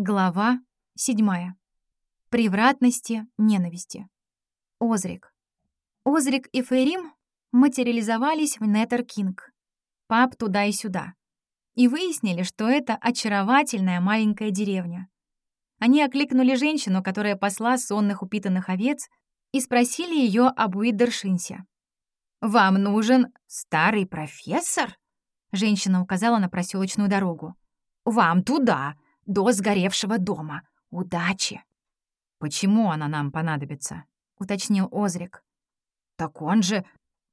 Глава 7. Превратности ненависти. Озрик. Озрик и Фейрим материализовались в Нетер Кинг. Пап туда и сюда. И выяснили, что это очаровательная маленькая деревня. Они окликнули женщину, которая пасла сонных упитанных овец, и спросили ее об Уидершинсе. «Вам нужен старый профессор?» Женщина указала на проселочную дорогу. «Вам туда!» До сгоревшего дома. Удачи!» «Почему она нам понадобится?» — уточнил Озрик. «Так он же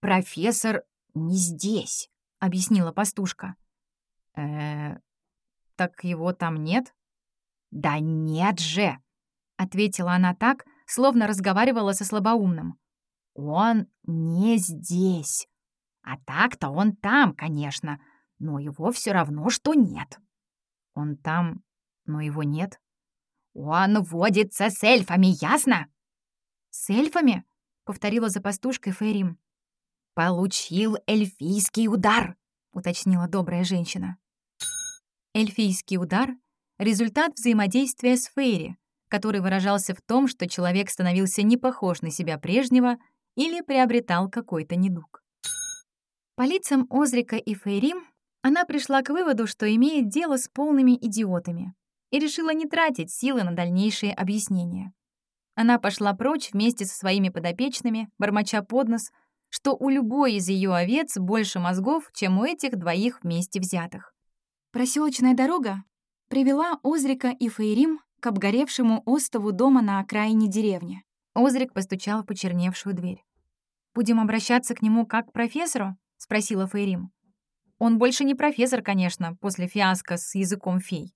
профессор не здесь», — объяснила пастушка. э так его там нет?» «Да нет же!» — ответила она так, словно разговаривала со слабоумным. «Он не здесь. А так-то он там, конечно, но его все равно, что нет». «Он там но его нет. «Он водится с эльфами, ясно?» «С эльфами?» — повторила за пастушкой Фейрим. «Получил эльфийский удар», — уточнила добрая женщина. Эльфийский удар — результат взаимодействия с Фейри, который выражался в том, что человек становился не похож на себя прежнего или приобретал какой-то недуг. По лицам Озрика и Фейрим она пришла к выводу, что имеет дело с полными идиотами и решила не тратить силы на дальнейшие объяснения. Она пошла прочь вместе со своими подопечными, бормоча под нос, что у любой из ее овец больше мозгов, чем у этих двоих вместе взятых. Проселочная дорога привела Озрика и Фейрим к обгоревшему остову дома на окраине деревни. Озрик постучал в почерневшую дверь. «Будем обращаться к нему как к профессору?» — спросила Фейрим. «Он больше не профессор, конечно, после фиаско с языком фей.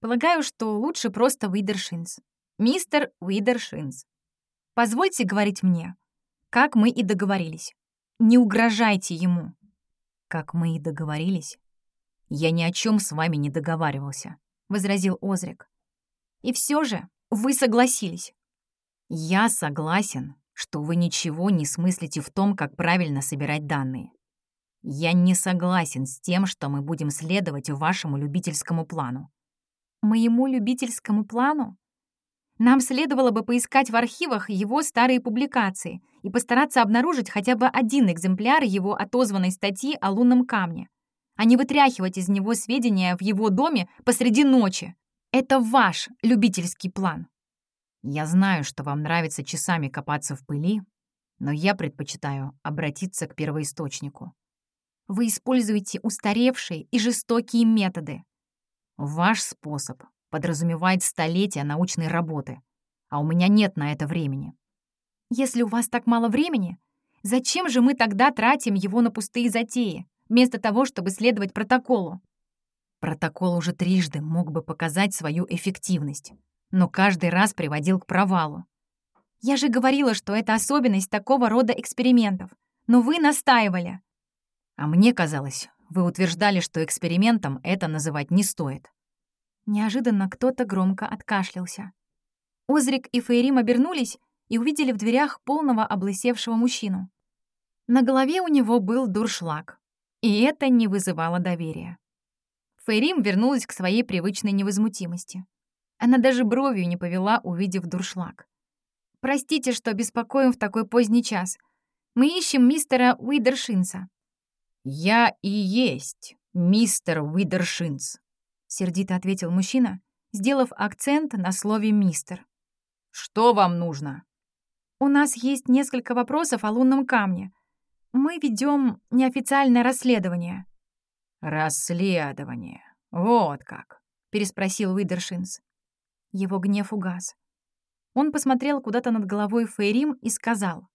Полагаю, что лучше просто Уидершинс. Мистер Уидершинс. Позвольте говорить мне, как мы и договорились. Не угрожайте ему. Как мы и договорились? Я ни о чем с вами не договаривался, возразил Озрик. И все же вы согласились. Я согласен, что вы ничего не смыслите в том, как правильно собирать данные. Я не согласен с тем, что мы будем следовать вашему любительскому плану моему любительскому плану? Нам следовало бы поискать в архивах его старые публикации и постараться обнаружить хотя бы один экземпляр его отозванной статьи о лунном камне, а не вытряхивать из него сведения в его доме посреди ночи. Это ваш любительский план. Я знаю, что вам нравится часами копаться в пыли, но я предпочитаю обратиться к первоисточнику. Вы используете устаревшие и жестокие методы, Ваш способ подразумевает столетия научной работы, а у меня нет на это времени. Если у вас так мало времени, зачем же мы тогда тратим его на пустые затеи, вместо того, чтобы следовать протоколу? Протокол уже трижды мог бы показать свою эффективность, но каждый раз приводил к провалу. Я же говорила, что это особенность такого рода экспериментов, но вы настаивали. А мне казалось, вы утверждали, что экспериментом это называть не стоит. Неожиданно кто-то громко откашлялся. Озрик и Фейрим обернулись и увидели в дверях полного облысевшего мужчину. На голове у него был дуршлаг, и это не вызывало доверия. Фейрим вернулась к своей привычной невозмутимости. Она даже бровью не повела, увидев дуршлаг. «Простите, что беспокоим в такой поздний час. Мы ищем мистера Уидершинса». «Я и есть мистер Уидершинс», — сердито ответил мужчина, сделав акцент на слове «мистер». «Что вам нужно?» «У нас есть несколько вопросов о лунном камне. Мы ведем неофициальное расследование». «Расследование. Вот как», — переспросил Уидершинс. Его гнев угас. Он посмотрел куда-то над головой Фейрим и сказал.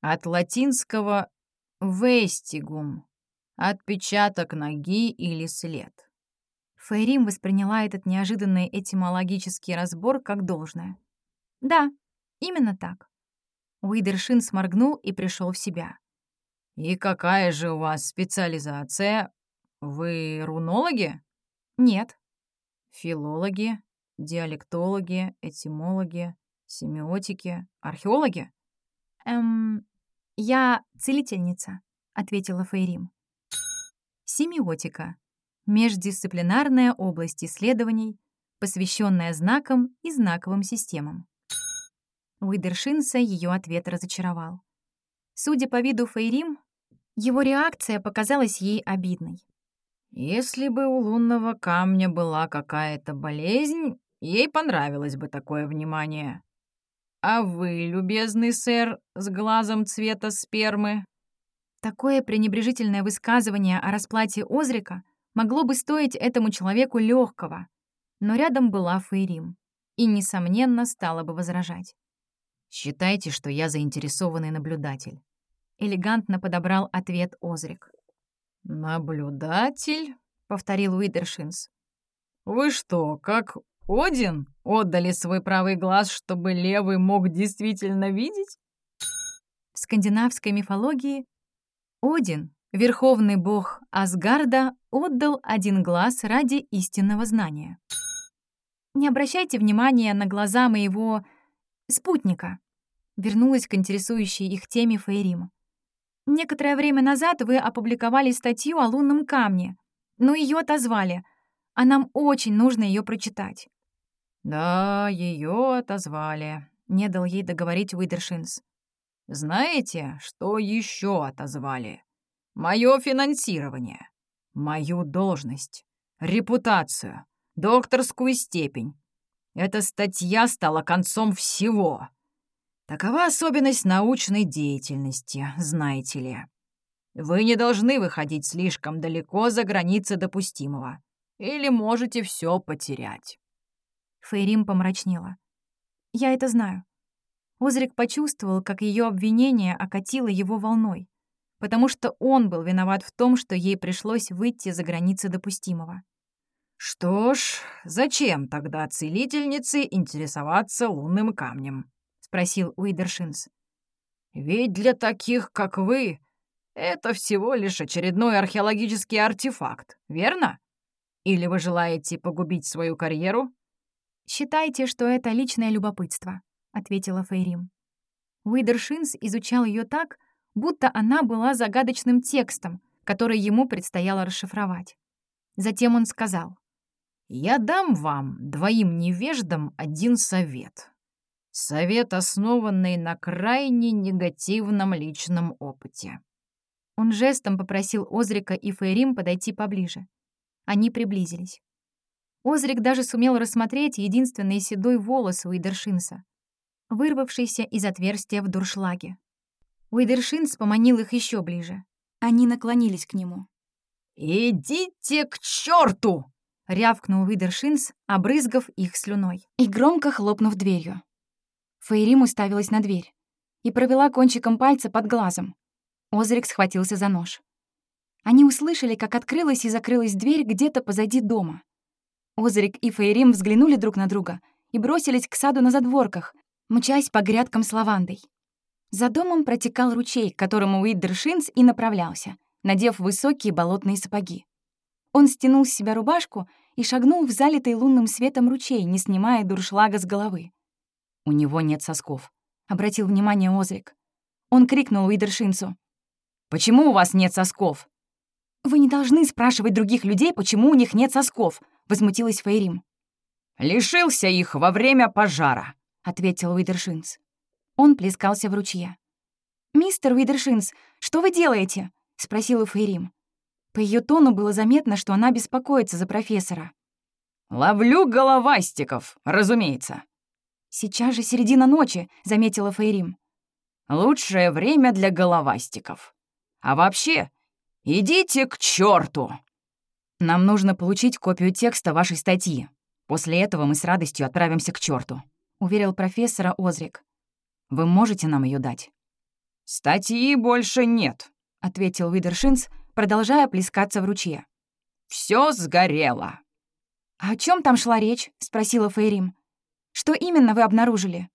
«От латинского «вестигум» Отпечаток ноги или след. Фейрим восприняла этот неожиданный этимологический разбор как должное. «Да, именно так». Уидершин сморгнул и пришел в себя. «И какая же у вас специализация? Вы рунологи?» «Нет». «Филологи, диалектологи, этимологи, семиотики, археологи?» «Эм, я целительница», — ответила Фейрим. Семиотика — междисциплинарная область исследований, посвященная знакам и знаковым системам. Уидершинса ее ответ разочаровал. Судя по виду Фейрим, его реакция показалась ей обидной. «Если бы у лунного камня была какая-то болезнь, ей понравилось бы такое внимание. А вы, любезный сэр, с глазом цвета спермы?» Такое пренебрежительное высказывание о расплате Озрика могло бы стоить этому человеку легкого, но рядом была Фейрим и, несомненно, стала бы возражать. «Считайте, что я заинтересованный наблюдатель», — элегантно подобрал ответ Озрик. «Наблюдатель?» — повторил Уидершинс. «Вы что, как Один, отдали свой правый глаз, чтобы левый мог действительно видеть?» В скандинавской мифологии Один, верховный бог Асгарда, отдал один глаз ради истинного знания. Не обращайте внимания на глаза моего спутника. Вернулась к интересующей их теме Фейрим. Некоторое время назад вы опубликовали статью о лунном камне, но ее отозвали, а нам очень нужно ее прочитать. Да, ее отозвали, не дал ей договорить Уидершинс. Знаете, что еще отозвали? Мое финансирование, мою должность, репутацию, докторскую степень. Эта статья стала концом всего. Такова особенность научной деятельности, знаете ли. Вы не должны выходить слишком далеко за границы допустимого, или можете все потерять. Фейрим помрачнела. «Я это знаю». Озрик почувствовал, как ее обвинение окатило его волной, потому что он был виноват в том, что ей пришлось выйти за границы допустимого. «Что ж, зачем тогда целительнице интересоваться лунным камнем?» спросил Уидершинс. «Ведь для таких, как вы, это всего лишь очередной археологический артефакт, верно? Или вы желаете погубить свою карьеру?» «Считайте, что это личное любопытство», — ответила Фейрим. Уидершинс изучал ее так, будто она была загадочным текстом, который ему предстояло расшифровать. Затем он сказал, «Я дам вам, двоим невеждам, один совет. Совет, основанный на крайне негативном личном опыте. Он жестом попросил Озрика и Фейрим подойти поближе. Они приблизились. Озрик даже сумел рассмотреть единственный седой волос Уидершинса, вырвавшийся из отверстия в дуршлаге. Уидершинс поманил их еще ближе. Они наклонились к нему. «Идите к черту! рявкнул Уидершинс, обрызгав их слюной и громко хлопнув дверью. Фейрим уставилась на дверь и провела кончиком пальца под глазом. Озрик схватился за нож. Они услышали, как открылась и закрылась дверь где-то позади дома. Озрик и Фейрим взглянули друг на друга и бросились к саду на задворках, мчась по грядкам с лавандой. За домом протекал ручей, к которому Уиддершинс и направлялся, надев высокие болотные сапоги. Он стянул с себя рубашку и шагнул в залитый лунным светом ручей, не снимая дуршлага с головы. «У него нет сосков», — обратил внимание Озрик. Он крикнул Уидершинцу. «Почему у вас нет сосков?» «Вы не должны спрашивать других людей, почему у них нет сосков», — возмутилась Фейрим. «Лишился их во время пожара», — ответил Уидершинц. Он плескался в ручье. «Мистер Уидершинц, что вы делаете?» — спросила Фейрим. По ее тону было заметно, что она беспокоится за профессора. «Ловлю головастиков, разумеется», «Сейчас же середина ночи», — заметила Фейрим. «Лучшее время для головастиков. А вообще, идите к черту. Нам нужно получить копию текста вашей статьи. После этого мы с радостью отправимся к черту, уверил профессора Озрик. Вы можете нам ее дать? Статьи больше нет, ответил Видершинс, продолжая плескаться в ручье. Все сгорело. «А о чем там шла речь?» — спросила Фейрим. Что именно вы обнаружили?»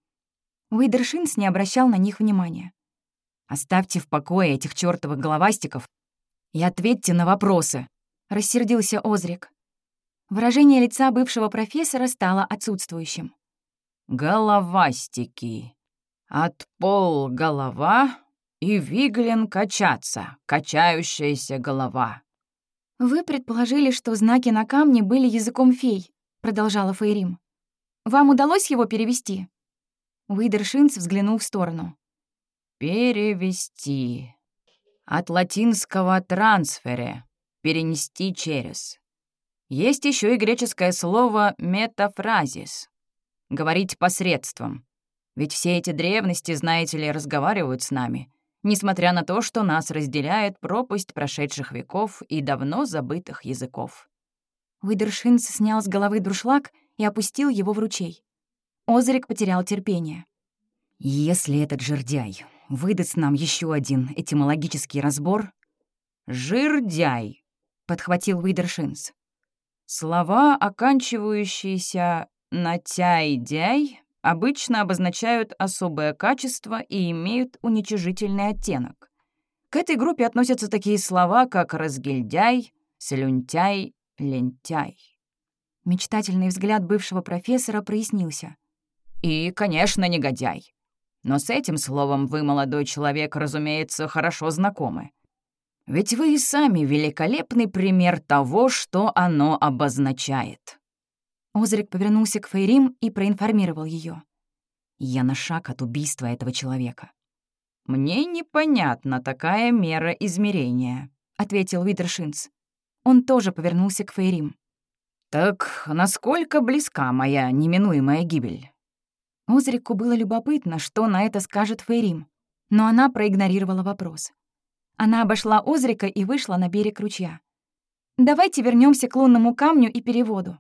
Уидершинс не обращал на них внимания. «Оставьте в покое этих чёртовых головастиков и ответьте на вопросы», — рассердился Озрик. Выражение лица бывшего профессора стало отсутствующим. «Головастики. От пол голова и виглен качаться, качающаяся голова». «Вы предположили, что знаки на камне были языком фей», продолжала Фейрим. «Вам удалось его перевести?» Уидершинц взглянул в сторону. «Перевести. От латинского «трансфере» — перенести через. Есть еще и греческое слово «метафразис» — говорить посредством. Ведь все эти древности, знаете ли, разговаривают с нами, несмотря на то, что нас разделяет пропасть прошедших веков и давно забытых языков. Уидершинц снял с головы друшлаг и опустил его в ручей. Озрик потерял терпение. «Если этот жердяй выдаст нам еще один этимологический разбор...» «Жирдяй», — подхватил Уидершинс. Слова, оканчивающиеся на «тяй-дяй», обычно обозначают особое качество и имеют уничижительный оттенок. К этой группе относятся такие слова, как «разгильдяй», «слюнтяй», «лентяй». Мечтательный взгляд бывшего профессора прояснился. «И, конечно, негодяй. Но с этим словом вы, молодой человек, разумеется, хорошо знакомы. Ведь вы и сами великолепный пример того, что оно обозначает». Озрик повернулся к Фейрим и проинформировал ее. «Я на шаг от убийства этого человека». «Мне непонятна такая мера измерения», — ответил Видершинц. Он тоже повернулся к Фейрим. «Так насколько близка моя неминуемая гибель?» Озрику было любопытно, что на это скажет Фейрим, но она проигнорировала вопрос. Она обошла Озрика и вышла на берег ручья. «Давайте вернемся к лунному камню и переводу».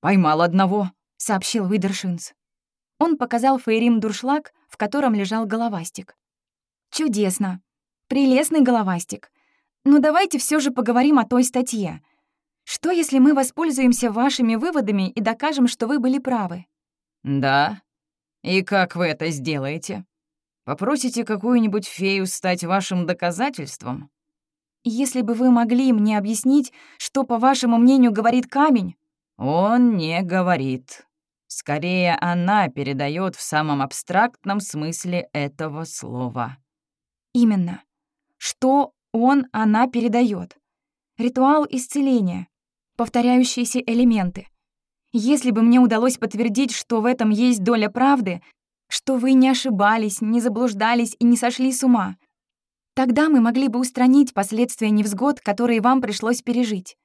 «Поймал одного», — сообщил Видершинс. Он показал Фейрим дуршлаг, в котором лежал головастик. «Чудесно. Прелестный головастик. Но давайте все же поговорим о той статье. Что, если мы воспользуемся вашими выводами и докажем, что вы были правы?» «Да? И как вы это сделаете? Попросите какую-нибудь фею стать вашим доказательством?» «Если бы вы могли мне объяснить, что, по вашему мнению, говорит камень?» Он не говорит. Скорее, она передает в самом абстрактном смысле этого слова. Именно. Что он, она передает. Ритуал исцеления. Повторяющиеся элементы. Если бы мне удалось подтвердить, что в этом есть доля правды, что вы не ошибались, не заблуждались и не сошли с ума, тогда мы могли бы устранить последствия невзгод, которые вам пришлось пережить.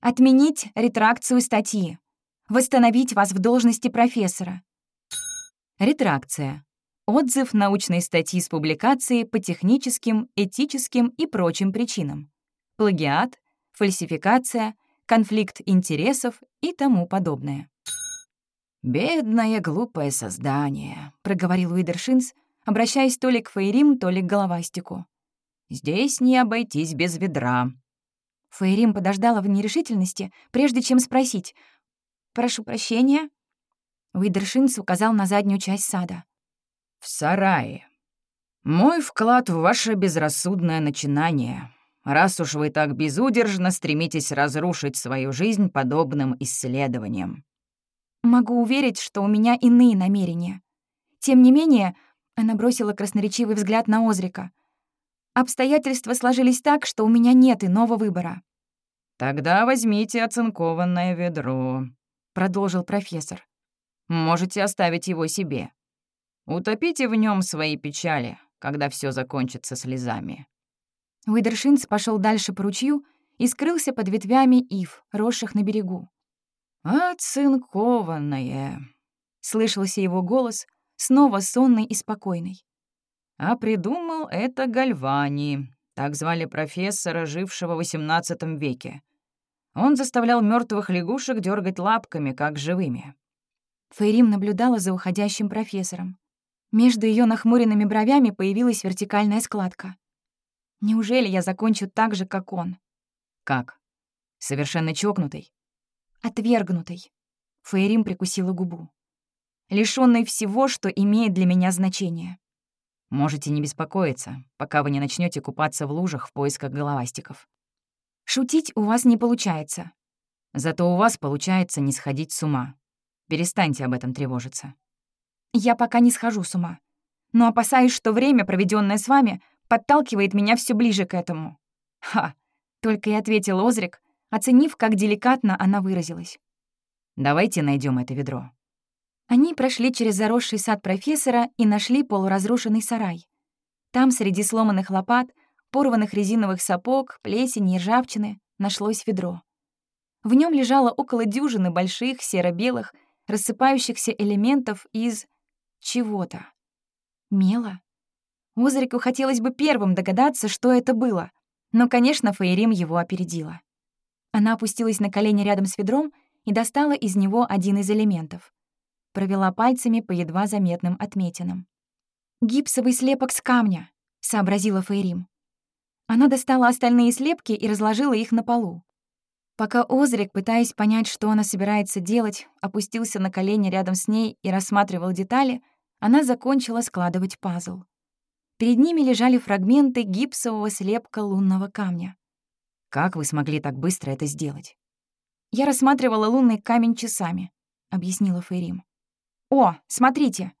Отменить ретракцию статьи. Восстановить вас в должности профессора. Ретракция. Отзыв научной статьи с публикации по техническим, этическим и прочим причинам. Плагиат, фальсификация, конфликт интересов и тому подобное. «Бедное глупое создание», — проговорил Уидершинс, обращаясь то ли к Фейрим, то ли к Головастику. «Здесь не обойтись без ведра. Фейрим подождала в нерешительности, прежде чем спросить. «Прошу прощения?» Уидершинц указал на заднюю часть сада. «В сарае. Мой вклад в ваше безрассудное начинание, раз уж вы так безудержно стремитесь разрушить свою жизнь подобным исследованием». «Могу уверить, что у меня иные намерения. Тем не менее...» Она бросила красноречивый взгляд на Озрика. Обстоятельства сложились так, что у меня нет иного выбора. «Тогда возьмите оцинкованное ведро», — продолжил профессор. «Можете оставить его себе. Утопите в нем свои печали, когда все закончится слезами». Уидершинц пошел дальше по ручью и скрылся под ветвями ив, росших на берегу. «Оцинкованное», — слышался его голос, снова сонный и спокойный. А придумал это Гальвани, так звали профессора, жившего в XVIII веке. Он заставлял мертвых лягушек дергать лапками, как живыми. Фейрим наблюдала за уходящим профессором. Между ее нахмуренными бровями появилась вертикальная складка. Неужели я закончу так же, как он? Как? Совершенно чокнутый? Отвергнутый. Фейрим прикусила губу. Лишённый всего, что имеет для меня значение. Можете не беспокоиться, пока вы не начнете купаться в лужах в поисках головастиков. Шутить у вас не получается. Zато у вас получается не сходить с ума. Перестаньте об этом тревожиться. Я пока не схожу с ума. Но опасаюсь, что время, проведенное с вами, подталкивает меня все ближе к этому. Ха! Только и ответил Озрик, оценив, как деликатно она выразилась. Давайте найдем это ведро». Они прошли через заросший сад профессора и нашли полуразрушенный сарай. Там, среди сломанных лопат, порванных резиновых сапог, плесени и ржавчины, нашлось ведро. В нем лежало около дюжины больших, серо-белых, рассыпающихся элементов из... чего-то. Мела? Озрику хотелось бы первым догадаться, что это было, но, конечно, Фейрим его опередила. Она опустилась на колени рядом с ведром и достала из него один из элементов. Провела пальцами по едва заметным отметинам. «Гипсовый слепок с камня», — сообразила Фейрим. Она достала остальные слепки и разложила их на полу. Пока Озрик, пытаясь понять, что она собирается делать, опустился на колени рядом с ней и рассматривал детали, она закончила складывать пазл. Перед ними лежали фрагменты гипсового слепка лунного камня. «Как вы смогли так быстро это сделать?» «Я рассматривала лунный камень часами», — объяснила Фейрим. «О, смотрите!»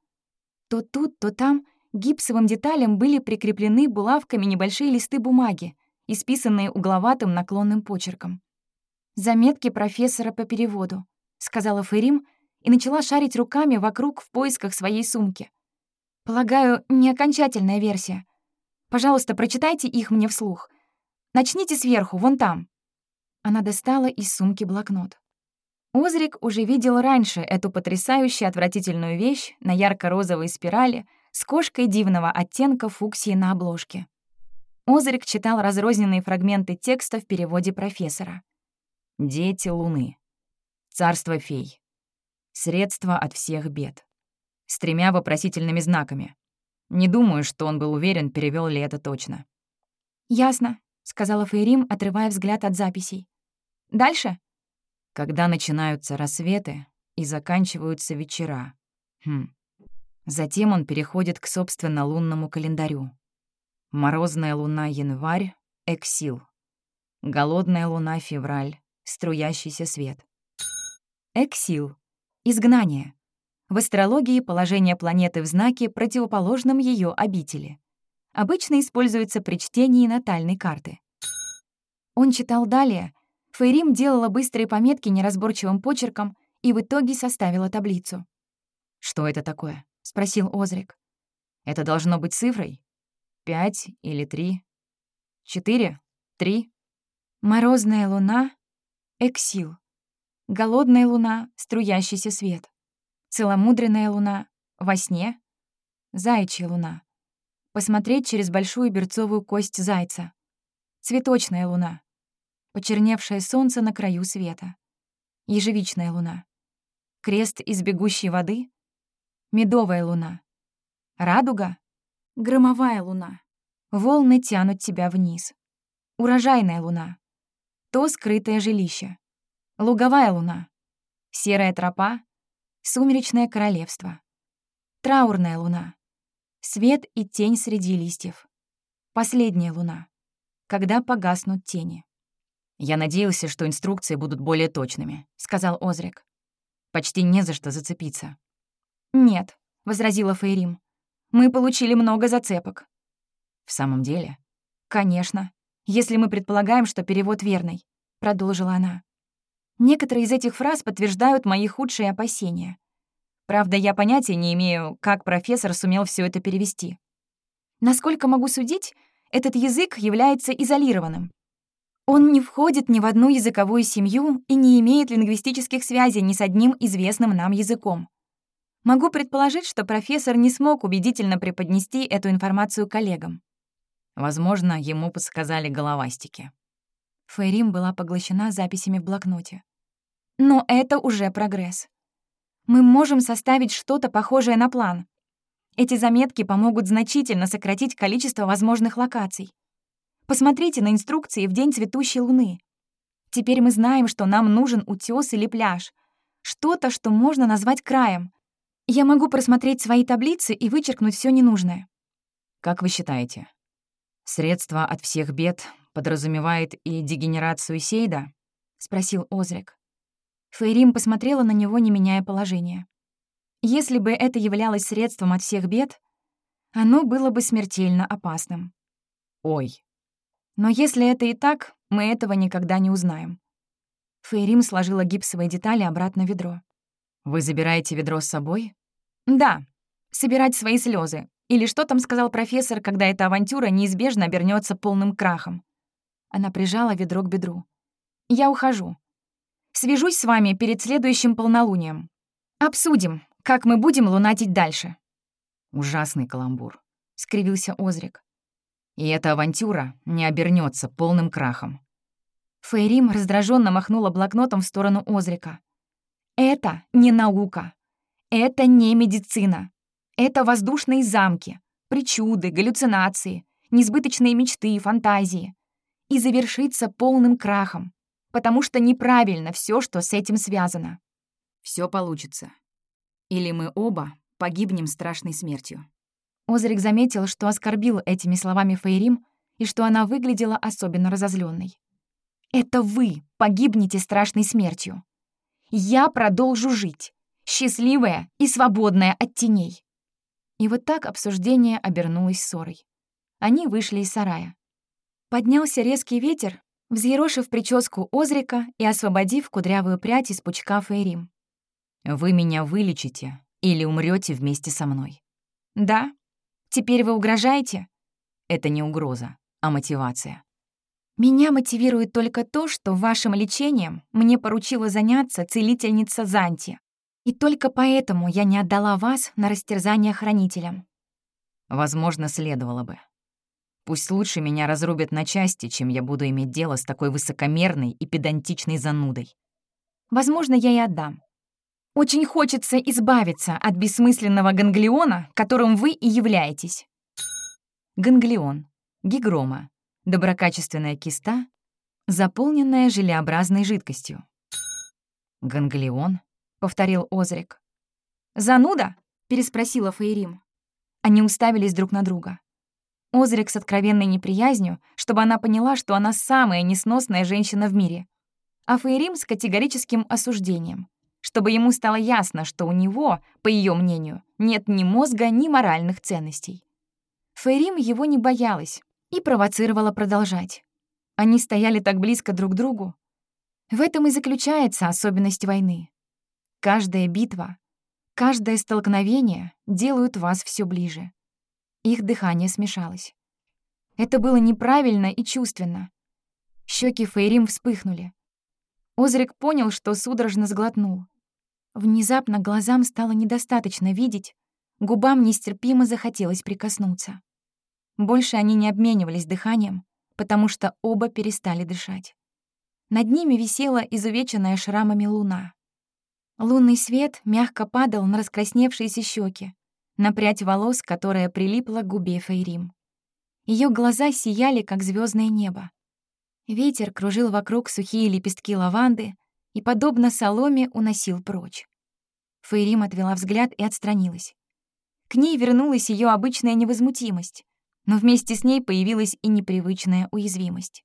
То тут, то там гипсовым деталям были прикреплены булавками небольшие листы бумаги, исписанные угловатым наклонным почерком. «Заметки профессора по переводу», — сказала Ферим и начала шарить руками вокруг в поисках своей сумки. «Полагаю, не окончательная версия. Пожалуйста, прочитайте их мне вслух. Начните сверху, вон там». Она достала из сумки блокнот. Озрик уже видел раньше эту потрясающую отвратительную вещь на ярко-розовой спирали с кошкой дивного оттенка фуксии на обложке. Озрик читал разрозненные фрагменты текста в переводе профессора. «Дети Луны. Царство фей. Средство от всех бед». С тремя вопросительными знаками. Не думаю, что он был уверен, перевел ли это точно. «Ясно», — сказала Фейрим, отрывая взгляд от записей. «Дальше?» Когда начинаются рассветы и заканчиваются вечера. Хм. Затем он переходит к собственно лунному календарю. Морозная луна — январь, эксил. Голодная луна — февраль, струящийся свет. Эксил. Изгнание. В астрологии положение планеты в знаке, противоположном ее обители. Обычно используется при чтении натальной карты. Он читал далее, Фейрим делала быстрые пометки неразборчивым почерком и в итоге составила таблицу. «Что это такое?» — спросил Озрик. «Это должно быть цифрой? Пять или три? Четыре? Три?» «Морозная луна — эксил. Голодная луна — струящийся свет. Целомудренная луна — во сне. Заячья луна. Посмотреть через большую берцовую кость зайца. Цветочная луна почерневшее солнце на краю света. Ежевичная луна. Крест из бегущей воды. Медовая луна. Радуга. Громовая луна. Волны тянут тебя вниз. Урожайная луна. То скрытое жилище. Луговая луна. Серая тропа. Сумеречное королевство. Траурная луна. Свет и тень среди листьев. Последняя луна. Когда погаснут тени. «Я надеялся, что инструкции будут более точными», — сказал Озрик. «Почти не за что зацепиться». «Нет», — возразила Фейрим. «Мы получили много зацепок». «В самом деле?» «Конечно, если мы предполагаем, что перевод верный», — продолжила она. «Некоторые из этих фраз подтверждают мои худшие опасения. Правда, я понятия не имею, как профессор сумел все это перевести. Насколько могу судить, этот язык является изолированным, он не входит ни в одну языковую семью и не имеет лингвистических связей ни с одним известным нам языком. Могу предположить, что профессор не смог убедительно преподнести эту информацию коллегам. Возможно, ему подсказали головастики. Фейрим была поглощена записями в блокноте. Но это уже прогресс. Мы можем составить что-то похожее на план. Эти заметки помогут значительно сократить количество возможных локаций. Посмотрите на инструкции в день цветущей луны. Теперь мы знаем, что нам нужен утёс или пляж. Что-то, что можно назвать краем. Я могу просмотреть свои таблицы и вычеркнуть все ненужное. Как вы считаете, средство от всех бед подразумевает и дегенерацию Сейда? спросил Озрик. Фейрим посмотрела на него, не меняя положения. Если бы это являлось средством от всех бед, оно было бы смертельно опасным. Ой, но если это и так, мы этого никогда не узнаем. Фейрим сложила гипсовые детали обратно в ведро. «Вы забираете ведро с собой?» «Да. Собирать свои слезы. Или что там сказал профессор, когда эта авантюра неизбежно обернется полным крахом?» Она прижала ведро к бедру. «Я ухожу. Свяжусь с вами перед следующим полнолунием. Обсудим, как мы будем лунатить дальше». «Ужасный каламбур», — скривился Озрик. «И эта авантюра не обернется полным крахом». Фейрим раздраженно махнула блокнотом в сторону Озрика. «Это не наука. Это не медицина. Это воздушные замки, причуды, галлюцинации, несбыточные мечты и фантазии. И завершится полным крахом, потому что неправильно все, что с этим связано. Все получится. Или мы оба погибнем страшной смертью. Озрик заметил, что оскорбил этими словами Фейрим и что она выглядела особенно разозленной. «Это вы погибнете страшной смертью. Я продолжу жить, счастливая и свободная от теней». И вот так обсуждение обернулось ссорой. Они вышли из сарая. Поднялся резкий ветер, взъерошив прическу Озрика и освободив кудрявую прядь из пучка Фейрим. «Вы меня вылечите или умрете вместе со мной». «Да? Теперь вы угрожаете?» «Это не угроза, а мотивация». «Меня мотивирует только то, что вашим лечением мне поручила заняться целительница Занти. И только поэтому я не отдала вас на растерзание хранителям». «Возможно, следовало бы. Пусть лучше меня разрубят на части, чем я буду иметь дело с такой высокомерной и педантичной занудой. Возможно, я и отдам. Очень хочется избавиться от бессмысленного ганглиона, которым вы и являетесь. Ганглион. Гигрома. Доброкачественная киста, заполненная желеобразной жидкостью. «Ганглион?» — повторил Озрик. «Зануда?» — переспросила Фейрим. Они уставились друг на друга. Озрик с откровенной неприязнью, чтобы она поняла, что она самая несносная женщина в мире. А Фейрим с категорическим осуждением, чтобы ему стало ясно, что у него, по ее мнению, нет ни мозга, ни моральных ценностей. Фейрим его не боялась и провоцировала продолжать. Они стояли так близко друг к другу. В этом и заключается особенность войны. Каждая битва, каждое столкновение делают вас все ближе. Их дыхание смешалось. Это было неправильно и чувственно. Щеки Фейрим вспыхнули. Озрик понял, что судорожно сглотнул. Внезапно глазам стало недостаточно видеть, губам нестерпимо захотелось прикоснуться. Больше они не обменивались дыханием, потому что оба перестали дышать. Над ними висела изувеченная шрамами луна. Лунный свет мягко падал на раскрасневшиеся щеки, на прядь волос, которая прилипла к губе Фейрим. Ее глаза сияли, как звездное небо. Ветер кружил вокруг сухие лепестки лаванды и, подобно соломе, уносил прочь. Фейрим отвела взгляд и отстранилась. К ней вернулась ее обычная невозмутимость, но вместе с ней появилась и непривычная уязвимость.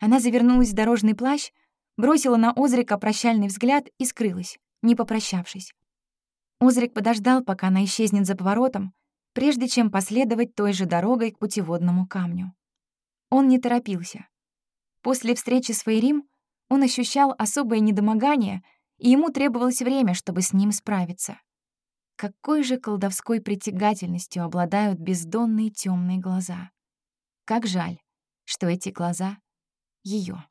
Она завернулась в дорожный плащ, бросила на Озрика прощальный взгляд и скрылась, не попрощавшись. Озрик подождал, пока она исчезнет за поворотом, прежде чем последовать той же дорогой к путеводному камню. Он не торопился. После встречи с Фейрим он ощущал особое недомогание, и ему требовалось время, чтобы с ним справиться. Какой же колдовской притягательностью обладают бездонные темные глаза. Как жаль, что эти глаза — ее.